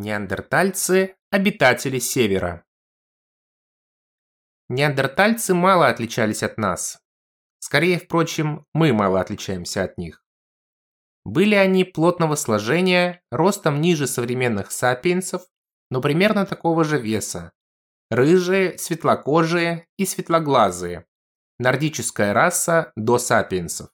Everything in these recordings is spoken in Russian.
Неандертальцы – обитатели Севера. Неандертальцы мало отличались от нас. Скорее, впрочем, мы мало отличаемся от них. Были они плотного сложения, ростом ниже современных сапиенсов, но примерно такого же веса. Рыжие, светлокожие и светлоглазые. Нордическая раса до сапиенсов.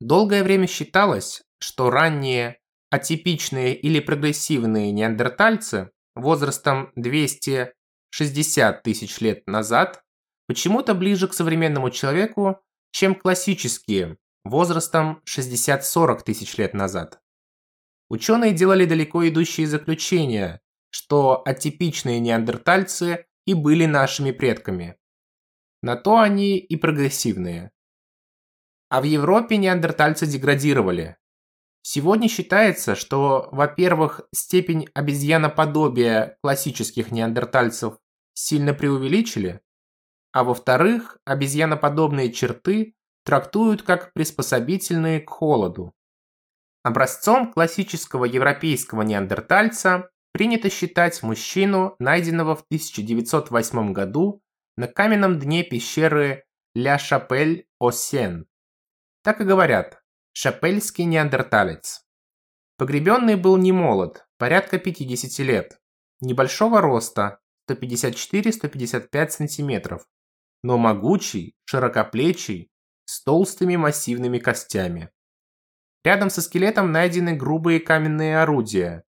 Долгое время считалось, что ранние атипичные или прогрессивные неандертальцы возрастом 260 тысяч лет назад почему-то ближе к современному человеку, чем классические возрастом 60-40 тысяч лет назад. Ученые делали далеко идущие заключения, что атипичные неандертальцы и были нашими предками. На то они и прогрессивные. А в Европе неандертальцы деградировали, Сегодня считается, что, во-первых, степень обезьяноподобия классических неандертальцев сильно преувеличили, а во-вторых, обезьяноподобные черты трактуют как приспособительные к холоду. Образцом классического европейского неандертальца принято считать мужчину, найденного в 1908 году на каменном дне пещеры Ля Шапель-Осен. Так и говорят Шапельский неандерталец. Погребенный был не молод, порядка 50 лет, небольшого роста, 154-155 сантиметров, но могучий, широкоплечий, с толстыми массивными костями. Рядом со скелетом найдены грубые каменные орудия,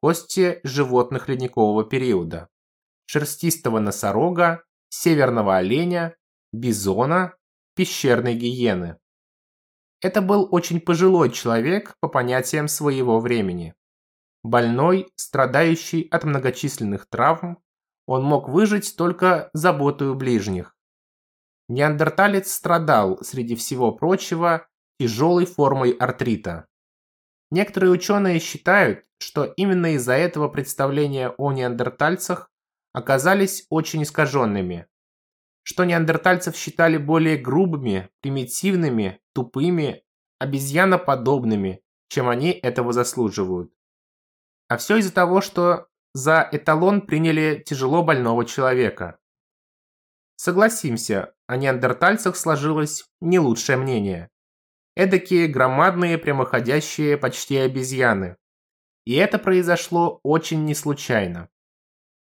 кости животных ледникового периода, шерстистого носорога, северного оленя, бизона, пещерной гиены. Это был очень пожилой человек по понятиям своего времени. Больной, страдающий от многочисленных травм, он мог выжить только заботою ближних. Неандерталец страдал, среди всего прочего, тяжелой формой артрита. Некоторые ученые считают, что именно из-за этого представления о неандертальцах оказались очень искаженными что неандертальцев считали более грубыми, примитивными, тупыми, обезьяноподобными, чем они этого заслуживают. А все из-за того, что за эталон приняли тяжело больного человека. Согласимся, о неандертальцах сложилось не лучшее мнение. Эдакие громадные прямоходящие почти обезьяны. И это произошло очень не случайно.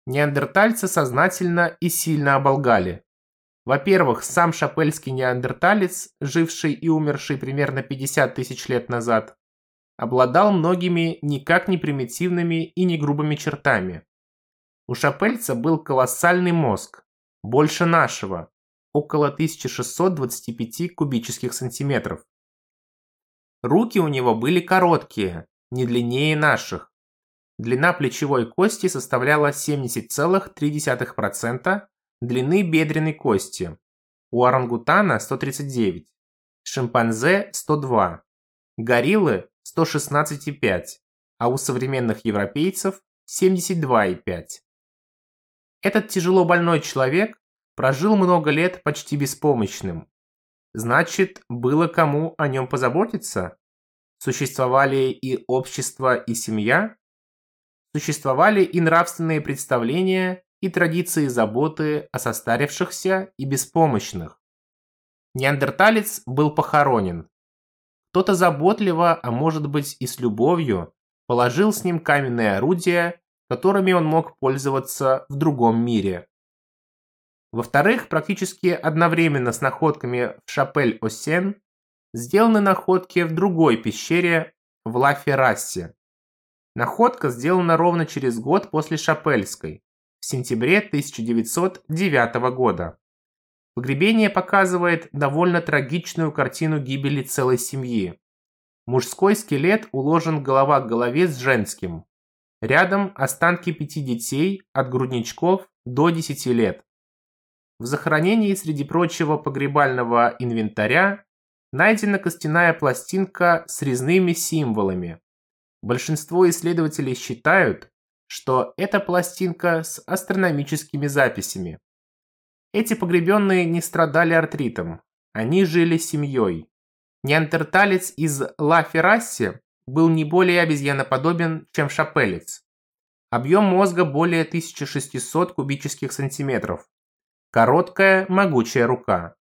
Неандертальцы сознательно и сильно оболгали. Во-первых, сам шапельский неандерталец, живший и умерший примерно 50 тысяч лет назад, обладал многими никак не примитивными и не грубыми чертами. У шапельца был колоссальный мозг, больше нашего, около 1625 кубических сантиметров. Руки у него были короткие, не длиннее наших. Длина плечевой кости составляла 70,3%, длины бедренной кости. У орангутана 139, шимпанзе 102, гориллы 116,5, а у современных европейцев 72,5. Этот тяжело больной человек прожил много лет почти беспомощным. Значит, было кому о нем позаботиться? Существовали и общество, и семья? Существовали и нравственные представления, и традиции заботы о состарившихся и беспомощных. Неандерталец был похоронен. Кто-то заботливо, а может быть и с любовью, положил с ним каменные орудия, которыми он мог пользоваться в другом мире. Во-вторых, практически одновременно с находками в Шапель-Осен сделаны находки в другой пещере в Ла-Феррасе. Находка сделана ровно через год после Шапельской сентябре 1909 года. Погребение показывает довольно трагичную картину гибели целой семьи. Мужской скелет уложен голова к голове с женским. Рядом останки пяти детей от грудничков до 10 лет. В захоронении среди прочего погребального инвентаря найдена костяная пластинка с резными символами. Большинство исследователей считают, что это пластинка с астрономическими записями. Эти погребенные не страдали артритом, они жили семьей. Неандерталец из Ла Феррасе был не более обезьяноподобен, чем шапелец. Объем мозга более 1600 кубических сантиметров. Короткая, могучая рука.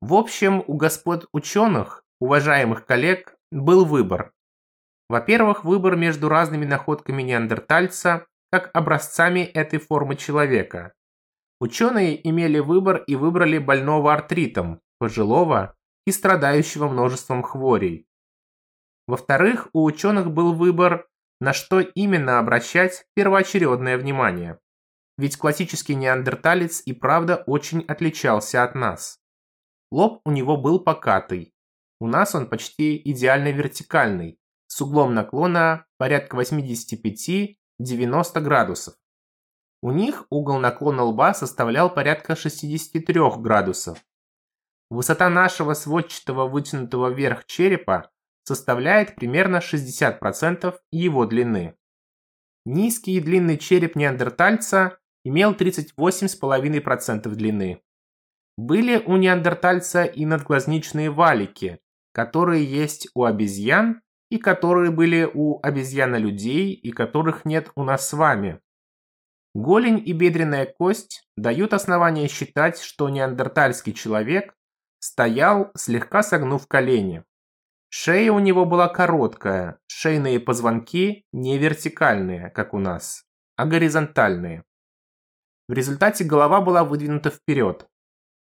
В общем, у господ ученых, уважаемых коллег, был выбор. Во-первых, выбор между разными находками неандертальца, как образцами этой формы человека. Ученые имели выбор и выбрали больного артритом, пожилого и страдающего множеством хворей. Во-вторых, у ученых был выбор, на что именно обращать первоочередное внимание. Ведь классический неандерталец и правда очень отличался от нас. Лоб у него был покатый. У нас он почти идеально вертикальный, с углом наклона порядка 85-90 градусов. У них угол наклона лба составлял порядка 63 градусов. Высота нашего сводчатого вытянутого вверх черепа составляет примерно 60% его длины. Низкий и длинный череп неандертальца имел 38,5% длины. Были у неандертальца и надглазничные валики, которые есть у обезьян и которые были у обезьяна-людей и которых нет у нас с вами. Голень и бедренная кость дают основание считать, что неандертальский человек стоял, слегка согнув колени. Шея у него была короткая, шейные позвонки не вертикальные, как у нас, а горизонтальные. В результате голова была выдвинута вперед.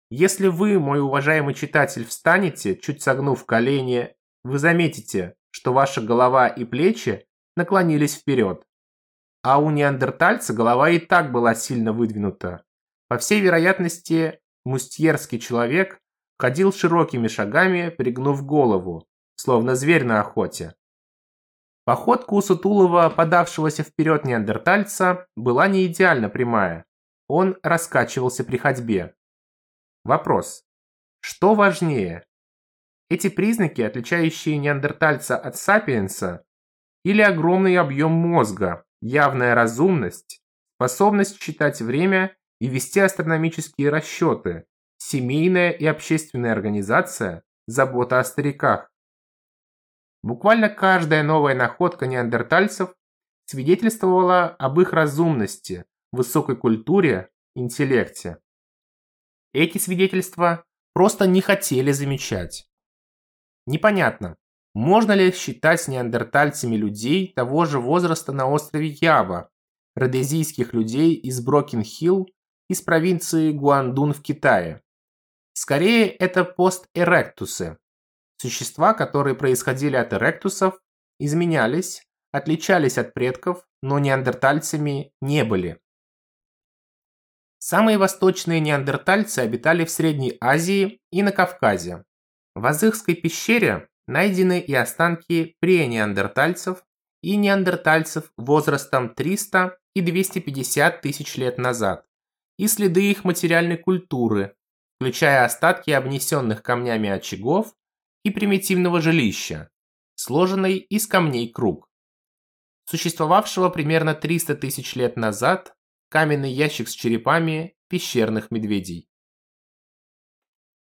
Если вы, мой уважаемый читатель, встанете, чуть согнув колени, вы заметите, что ваша голова и плечи наклонились вперед. А у неандертальца голова и так была сильно выдвинута. По всей вероятности, мустьерский человек ходил широкими шагами, пригнув голову, словно зверь на охоте. Походка у сутулого, подавшегося вперед неандертальца, была не идеально прямая. Он раскачивался при ходьбе. Вопрос. Что важнее? Эти признаки, отличающие неандертальца от сапиенса, или огромный объем мозга, явная разумность, способность считать время и вести астрономические расчеты, семейная и общественная организация, забота о стариках. Буквально каждая новая находка неандертальцев свидетельствовала об их разумности, высокой культуре, интеллекте. Эти свидетельства просто не хотели замечать. Непонятно, можно ли считать неандертальцами людей того же возраста на острове Ява, родезийских людей из Брокен-Хилл из провинции Гуандун в Китае. Скорее, это пост-эректусы, Существа, которые происходили от эректусов, изменялись, отличались от предков, но неандертальцами не были. Самые восточные неандертальцы обитали в Средней Азии и на Кавказе. В Азыхской пещере найдены и останки пренеандертальцев и неандертальцев возрастом 300 и 250 тысяч лет назад, и следы их материальной культуры, включая остатки обнесенных камнями очагов и примитивного жилища, сложенной из камней круг. Существовавшего примерно 300 тысяч лет назад каменный ящик с черепами пещерных медведей.